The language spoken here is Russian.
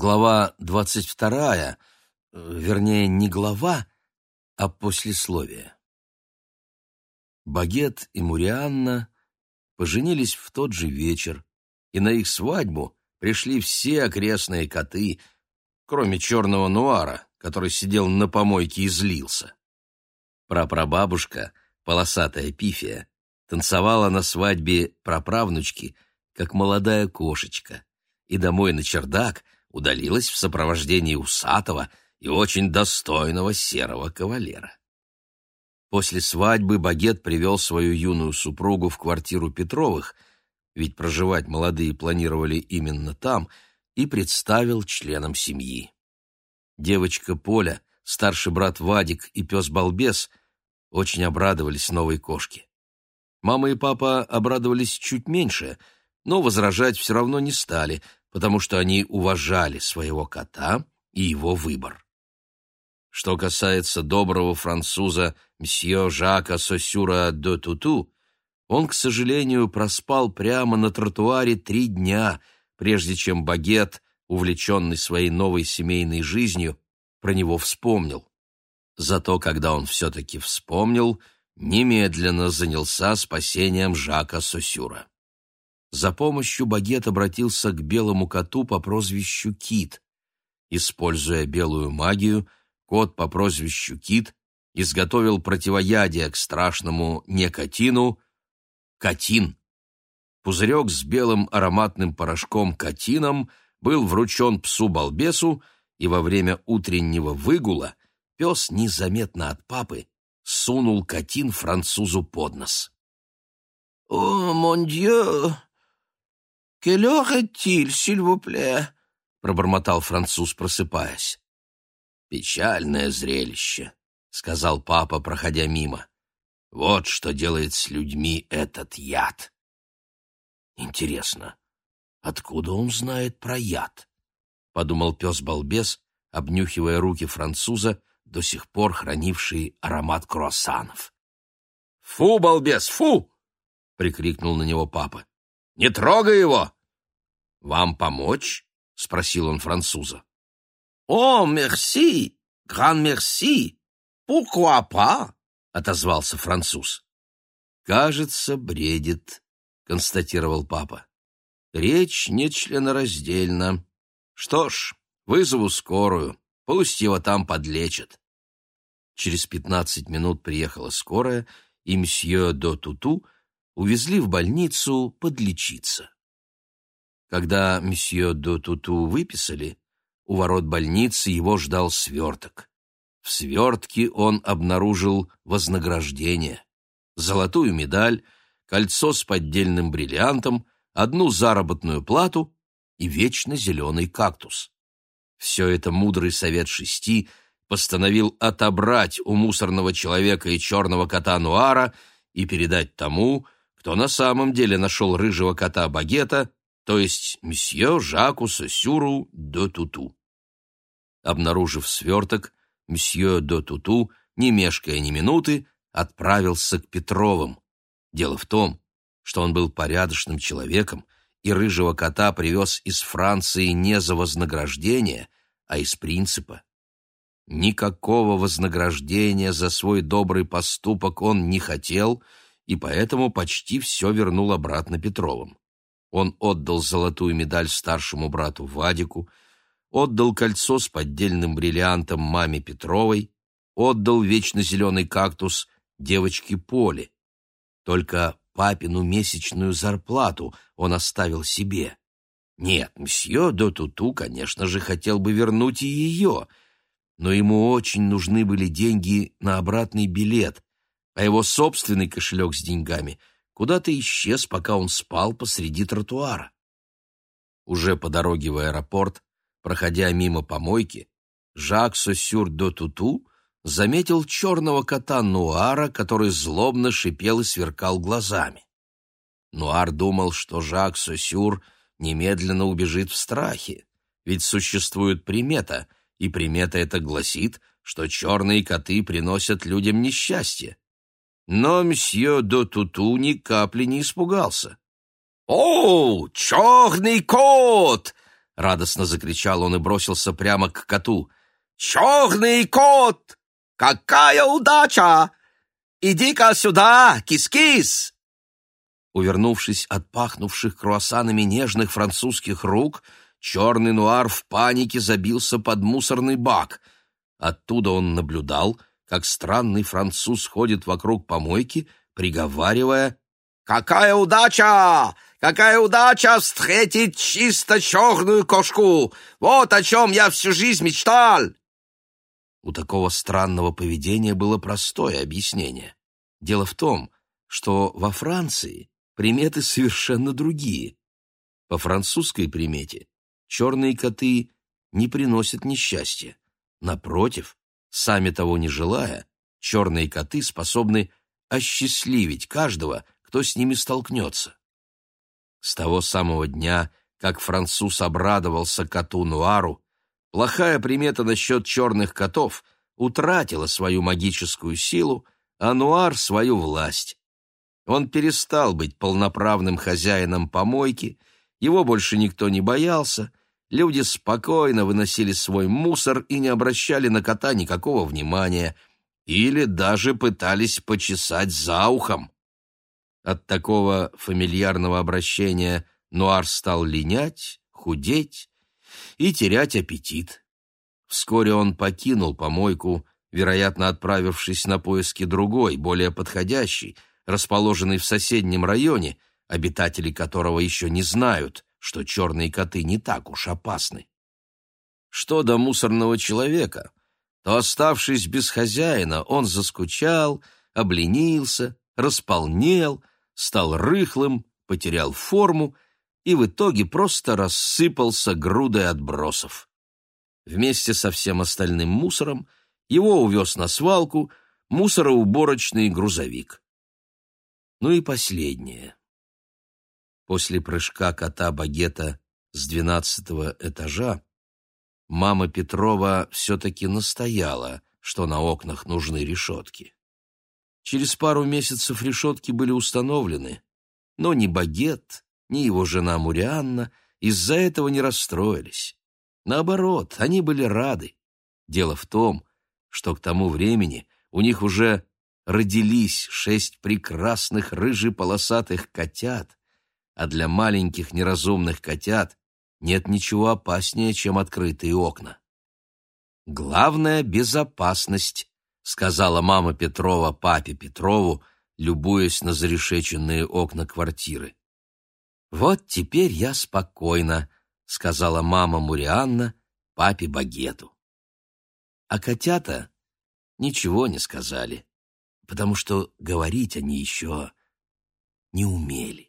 Глава двадцать вторая, вернее, не глава, а послесловие. Багет и Мурианна поженились в тот же вечер, и на их свадьбу пришли все окрестные коты, кроме черного нуара, который сидел на помойке и злился. Прапрабабушка, полосатая пифия, танцевала на свадьбе праправнучки, как молодая кошечка, и домой на чердак удалилась в сопровождении усатого и очень достойного серого кавалера. После свадьбы Багет привел свою юную супругу в квартиру Петровых, ведь проживать молодые планировали именно там, и представил членам семьи. Девочка Поля, старший брат Вадик и пес Балбес очень обрадовались новой кошке. Мама и папа обрадовались чуть меньше, но возражать все равно не стали, потому что они уважали своего кота и его выбор. Что касается доброго француза мсье Жака Сосюра де Туту, он, к сожалению, проспал прямо на тротуаре три дня, прежде чем багет, увлеченный своей новой семейной жизнью, про него вспомнил. Зато когда он все-таки вспомнил, немедленно занялся спасением Жака Сосюра. За помощью багет обратился к белому коту по прозвищу Кит. Используя белую магию, кот по прозвищу Кит изготовил противоядие к страшному некотину — катин. Пузырек с белым ароматным порошком катином был вручен псу-балбесу, и во время утреннего выгула пес незаметно от папы сунул катин французу под нос. «О, мон дьё! Heure est-il, s'il vous plaît?» — пробормотал француз, просыпаясь. «Печальное зрелище», — сказал папа, проходя мимо. «Вот что делает с людьми этот яд». «Интересно, откуда он знает про яд?» — подумал пес-балбес, обнюхивая руки француза, до сих пор хранившие аромат круассанов. «Фу, балбес, фу!» — прикрикнул на него папа. «Не трогай его!» «Вам помочь?» — спросил он француза. «О, мерси! Гран мерси! Pourquoi pas?» — отозвался француз. «Кажется, бредит», — констатировал папа. «Речь нечленораздельна. Что ж, вызову скорую, пусть его там подлечат». Через пятнадцать минут приехала скорая, и мсье до Туту увезли в больницу подлечиться. Когда мсье до Туту выписали, у ворот больницы его ждал сверток. В свертке он обнаружил вознаграждение. Золотую медаль, кольцо с поддельным бриллиантом, одну заработную плату и вечно зеленый кактус. Все это мудрый совет шести постановил отобрать у мусорного человека и черного кота Нуара и передать тому, кто на самом деле нашел рыжего кота Багета, то есть месье Жаку Сосюру де Туту. Обнаружив сверток, мсье до Туту, не мешкая ни минуты, отправился к Петровым. Дело в том, что он был порядочным человеком, и рыжего кота привез из Франции не за вознаграждение, а из принципа. Никакого вознаграждения за свой добрый поступок он не хотел, и поэтому почти все вернул обратно Петровым. Он отдал золотую медаль старшему брату Вадику, отдал кольцо с поддельным бриллиантом маме Петровой, отдал вечно зеленый кактус девочке Поле. Только папину месячную зарплату он оставил себе. Нет, мсье до Туту, конечно же, хотел бы вернуть и ее, но ему очень нужны были деньги на обратный билет, а его собственный кошелек с деньгами куда-то исчез, пока он спал посреди тротуара. Уже по дороге в аэропорт Проходя мимо помойки, Жак Сосюр до Туту заметил черного кота Нуара, который злобно шипел и сверкал глазами. Нуар думал, что Жак Сосюр немедленно убежит в страхе, ведь существует примета, и примета эта гласит, что черные коты приносят людям несчастье. Но мсье до Туту ни капли не испугался. «О, черный кот!» радостно закричал он и бросился прямо к коту. «Черный кот! Какая удача! Иди-ка сюда, кис-кис!» Увернувшись от пахнувших круассанами нежных французских рук, черный нуар в панике забился под мусорный бак. Оттуда он наблюдал, как странный француз ходит вокруг помойки, приговаривая «Какая удача! Какая удача встретить чисто черную кошку! Вот о чем я всю жизнь мечтал!» У такого странного поведения было простое объяснение. Дело в том, что во Франции приметы совершенно другие. По французской примете черные коты не приносят несчастья. Напротив, сами того не желая, черные коты способны осчастливить каждого, кто с ними столкнется. С того самого дня, как француз обрадовался коту Нуару, плохая примета насчет черных котов утратила свою магическую силу, а Нуар — свою власть. Он перестал быть полноправным хозяином помойки, его больше никто не боялся, люди спокойно выносили свой мусор и не обращали на кота никакого внимания или даже пытались почесать за ухом. От такого фамильярного обращения Нуар стал линять, худеть и терять аппетит. Вскоре он покинул помойку, вероятно, отправившись на поиски другой, более подходящей, расположенной в соседнем районе, обитатели которого еще не знают, что черные коты не так уж опасны. Что до мусорного человека, то, оставшись без хозяина, он заскучал, обленился, располнел стал рыхлым, потерял форму и в итоге просто рассыпался грудой отбросов. Вместе со всем остальным мусором его увез на свалку мусороуборочный грузовик. Ну и последнее. После прыжка кота-багета с двенадцатого этажа мама Петрова все-таки настояла, что на окнах нужны решетки. Через пару месяцев решетки были установлены, но ни Багет, ни его жена Мурианна из-за этого не расстроились. Наоборот, они были рады. Дело в том, что к тому времени у них уже родились шесть прекрасных рыжеполосатых котят, а для маленьких неразумных котят нет ничего опаснее, чем открытые окна. Главное — безопасность, сказала мама Петрова папе Петрову, любуясь на зарешеченные окна квартиры. «Вот теперь я спокойна», — сказала мама Мурианна папе Багету. А котята ничего не сказали, потому что говорить они еще не умели.